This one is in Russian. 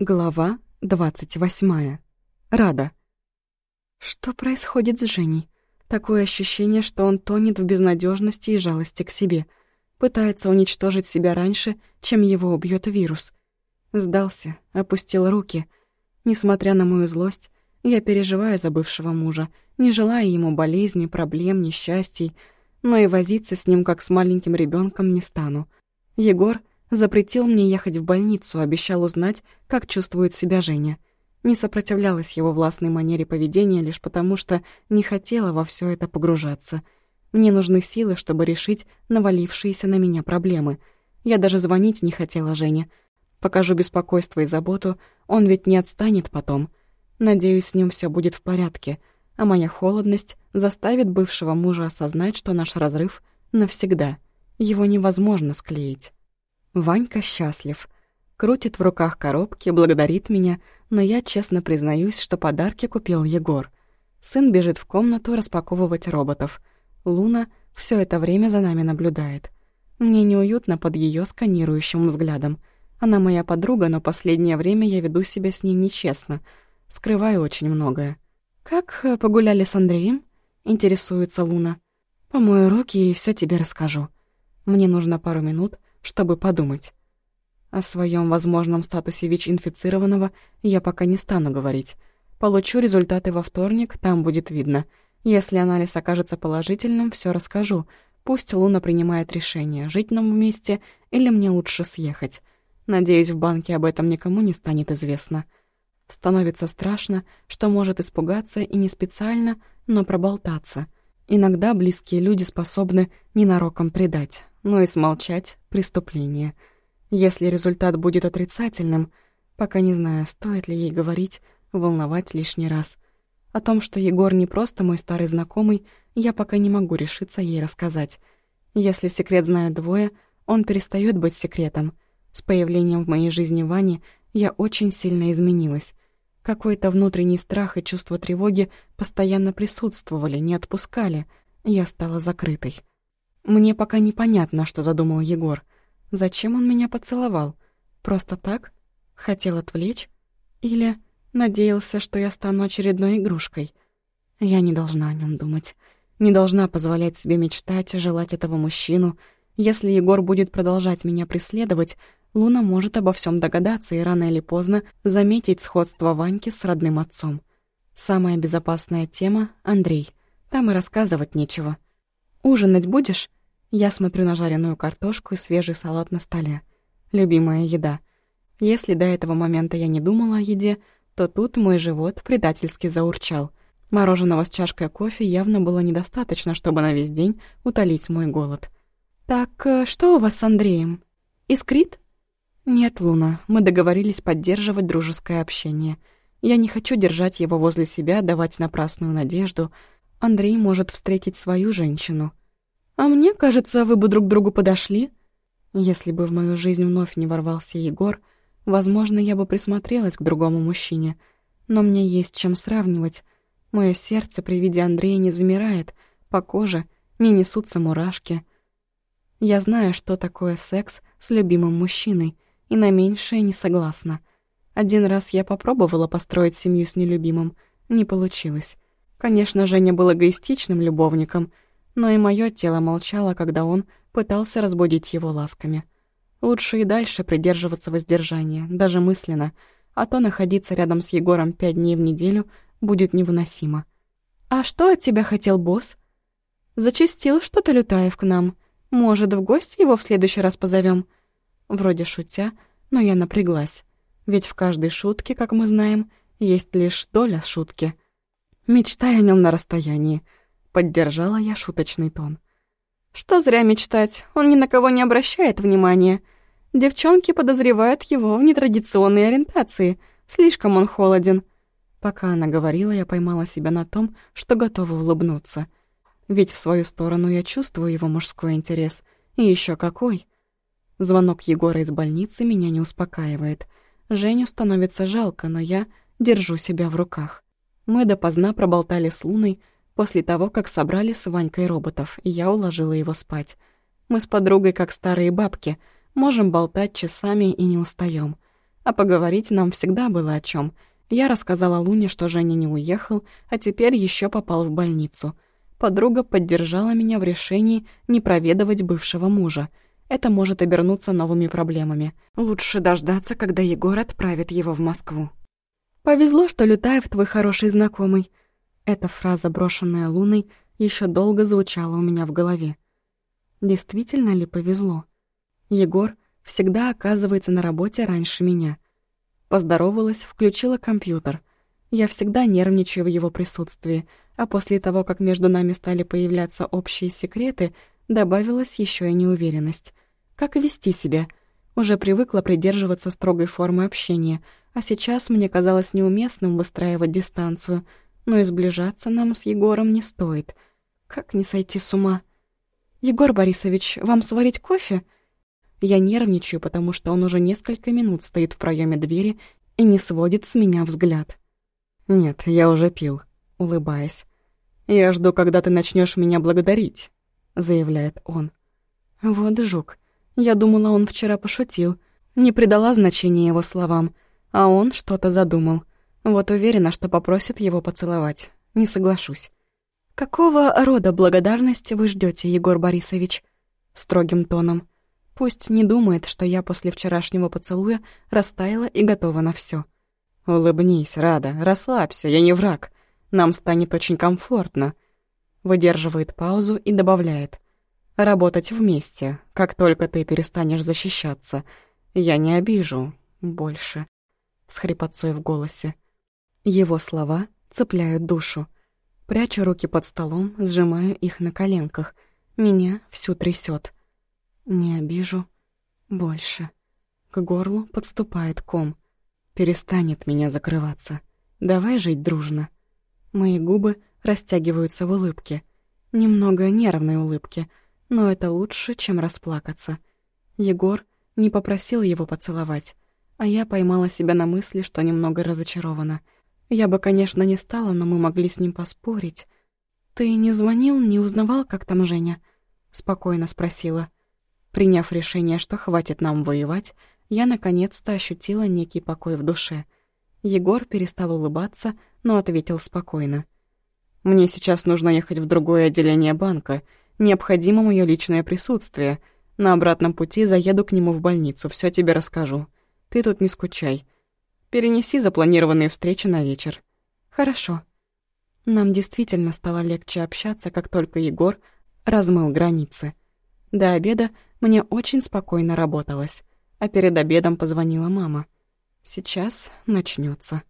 Глава двадцать восьмая. Рада. Что происходит с Женей? Такое ощущение, что он тонет в безнадежности и жалости к себе. Пытается уничтожить себя раньше, чем его убьет вирус. Сдался, опустил руки. Несмотря на мою злость, я переживаю за бывшего мужа, не желая ему болезни, проблем, несчастий, но и возиться с ним, как с маленьким ребенком, не стану. Егор — Запретил мне ехать в больницу, обещал узнать, как чувствует себя Женя. Не сопротивлялась его властной манере поведения лишь потому, что не хотела во все это погружаться. Мне нужны силы, чтобы решить навалившиеся на меня проблемы. Я даже звонить не хотела Жене. Покажу беспокойство и заботу, он ведь не отстанет потом. Надеюсь, с ним все будет в порядке, а моя холодность заставит бывшего мужа осознать, что наш разрыв навсегда. Его невозможно склеить. Ванька счастлив. Крутит в руках коробки, благодарит меня, но я честно признаюсь, что подарки купил Егор. Сын бежит в комнату распаковывать роботов. Луна все это время за нами наблюдает. Мне неуютно под ее сканирующим взглядом. Она моя подруга, но последнее время я веду себя с ней нечестно. Скрываю очень многое. «Как э, погуляли с Андреем?» — интересуется Луна. «Помою руки и все тебе расскажу. Мне нужно пару минут, чтобы подумать. О своем возможном статусе ВИЧ-инфицированного я пока не стану говорить. Получу результаты во вторник, там будет видно. Если анализ окажется положительным, все расскажу. Пусть Луна принимает решение, жить нам вместе или мне лучше съехать. Надеюсь, в банке об этом никому не станет известно. Становится страшно, что может испугаться и не специально, но проболтаться. Иногда близкие люди способны ненароком предать но и смолчать — преступление. Если результат будет отрицательным, пока не знаю, стоит ли ей говорить, волновать лишний раз. О том, что Егор не просто мой старый знакомый, я пока не могу решиться ей рассказать. Если секрет знают двое, он перестает быть секретом. С появлением в моей жизни Вани я очень сильно изменилась. Какой-то внутренний страх и чувство тревоги постоянно присутствовали, не отпускали. Я стала закрытой. Мне пока непонятно, что задумал Егор. Зачем он меня поцеловал? Просто так? Хотел отвлечь? Или надеялся, что я стану очередной игрушкой? Я не должна о нем думать. Не должна позволять себе мечтать, желать этого мужчину. Если Егор будет продолжать меня преследовать, Луна может обо всем догадаться и рано или поздно заметить сходство Ваньки с родным отцом. Самая безопасная тема — Андрей. Там и рассказывать нечего. «Ужинать будешь?» Я смотрю на жареную картошку и свежий салат на столе. Любимая еда. Если до этого момента я не думала о еде, то тут мой живот предательски заурчал. Мороженого с чашкой кофе явно было недостаточно, чтобы на весь день утолить мой голод. «Так, э, что у вас с Андреем? Искрит?» «Нет, Луна, мы договорились поддерживать дружеское общение. Я не хочу держать его возле себя, давать напрасную надежду. Андрей может встретить свою женщину». А мне кажется, вы бы друг другу подошли. Если бы в мою жизнь вновь не ворвался Егор, возможно, я бы присмотрелась к другому мужчине. Но мне есть чем сравнивать. Мое сердце при виде Андрея не замирает, по коже не несутся мурашки. Я знаю, что такое секс с любимым мужчиной, и на меньшее не согласна. Один раз я попробовала построить семью с нелюбимым, не получилось. Конечно, Женя был эгоистичным любовником — но и мое тело молчало, когда он пытался разбудить его ласками. Лучше и дальше придерживаться воздержания, даже мысленно, а то находиться рядом с Егором пять дней в неделю будет невыносимо. «А что от тебя хотел босс?» «Зачастил что-то Лютаев к нам. Может, в гости его в следующий раз позовем? Вроде шутя, но я напряглась. Ведь в каждой шутке, как мы знаем, есть лишь доля шутки. Мечтай о нем на расстоянии — Поддержала я шуточный тон. Что зря мечтать, он ни на кого не обращает внимания. Девчонки подозревают его в нетрадиционной ориентации. Слишком он холоден. Пока она говорила, я поймала себя на том, что готова улыбнуться. Ведь в свою сторону я чувствую его мужской интерес. И еще какой. Звонок Егора из больницы меня не успокаивает. Женю становится жалко, но я держу себя в руках. Мы допоздна проболтали с Луной, после того, как собрали с Ванькой роботов, и я уложила его спать. Мы с подругой, как старые бабки, можем болтать часами и не устаем. А поговорить нам всегда было о чем. Я рассказала Луне, что Женя не уехал, а теперь еще попал в больницу. Подруга поддержала меня в решении не проведывать бывшего мужа. Это может обернуться новыми проблемами. Лучше дождаться, когда Егор отправит его в Москву. «Повезло, что Лютаев твой хороший знакомый». Эта фраза, брошенная Луной, еще долго звучала у меня в голове. Действительно ли повезло? Егор всегда оказывается на работе раньше меня. Поздоровалась, включила компьютер. Я всегда нервничаю в его присутствии, а после того, как между нами стали появляться общие секреты, добавилась еще и неуверенность. Как вести себя? Уже привыкла придерживаться строгой формы общения, а сейчас мне казалось неуместным выстраивать дистанцию, но и сближаться нам с Егором не стоит. Как не сойти с ума? «Егор Борисович, вам сварить кофе?» Я нервничаю, потому что он уже несколько минут стоит в проеме двери и не сводит с меня взгляд. «Нет, я уже пил», улыбаясь. «Я жду, когда ты начнешь меня благодарить», — заявляет он. Вот жук. Я думала, он вчера пошутил. Не придала значения его словам, а он что-то задумал. Вот уверена, что попросит его поцеловать. Не соглашусь. «Какого рода благодарность вы ждете, Егор Борисович?» Строгим тоном. Пусть не думает, что я после вчерашнего поцелуя растаяла и готова на все. «Улыбнись, Рада, расслабься, я не враг. Нам станет очень комфортно». Выдерживает паузу и добавляет. «Работать вместе, как только ты перестанешь защищаться. Я не обижу больше». С хрипотцой в голосе. Его слова цепляют душу. Прячу руки под столом, сжимаю их на коленках. Меня всю трясет. Не обижу больше. К горлу подступает ком. Перестанет меня закрываться. Давай жить дружно. Мои губы растягиваются в улыбке. Немного нервной улыбке, но это лучше, чем расплакаться. Егор не попросил его поцеловать, а я поймала себя на мысли, что немного разочарована. Я бы, конечно, не стала, но мы могли с ним поспорить. «Ты не звонил, не узнавал, как там Женя?» — спокойно спросила. Приняв решение, что хватит нам воевать, я наконец-то ощутила некий покой в душе. Егор перестал улыбаться, но ответил спокойно. «Мне сейчас нужно ехать в другое отделение банка. Необходимо мое личное присутствие. На обратном пути заеду к нему в больницу, все тебе расскажу. Ты тут не скучай. Перенеси запланированные встречи на вечер». «Хорошо». Нам действительно стало легче общаться, как только Егор размыл границы. До обеда мне очень спокойно работалось, а перед обедом позвонила мама. Сейчас начнется.